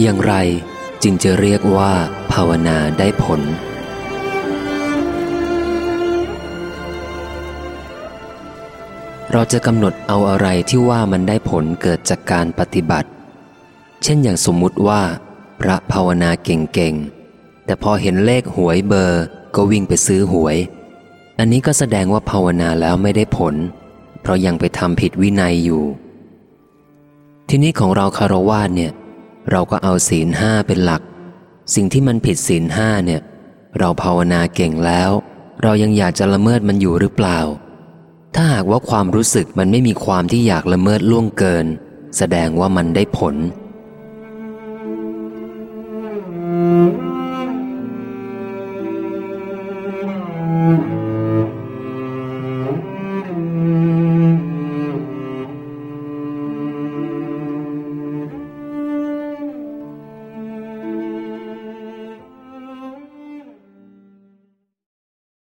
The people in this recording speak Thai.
อย่างไรจึงจะเรียกว่าภาวนาได้ผล เราจะกำหนดเอาอะไรที่ว่ามันได้ผลเกิดจากการปฏิบัติ เช่นอย่างสมมุติว่า พระภาวนาเก่งๆ แต่พอเห็นเลขหวยเบอร์ก็วิ่งไปซื้อหวย อันนี้ก็แสดงว่าภาวนาแล้วไม่ได้ผล เพราะยังไปทำผิดวินัยอยู่ ทีนี้ของเราคารวาสเนี่ย เราก็เอาศีลห้าเป็นหลัก สิ่งที่มันผิดศีลห้าเนี่ย เราภาวนาเก่งแล้ว เรายังอยากจะละเมิดมันอยู่หรือเปล่า ถ้าหากว่าความรู้สึกมันไม่มีความที่อยากละเมิดล่วงเกิน แสดงว่ามันได้ผล